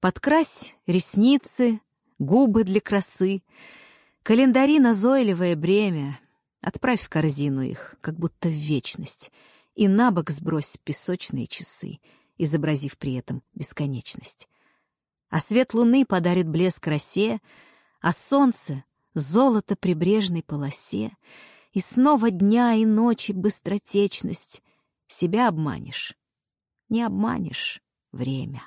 Подкрась ресницы, губы для красы, Календари назойливое бремя, Отправь в корзину их, как будто в вечность, И на бок сбрось песочные часы, Изобразив при этом бесконечность. А свет луны подарит блеск росе, А солнце — золото прибрежной полосе, И снова дня и ночи быстротечность. Себя обманешь, не обманешь время.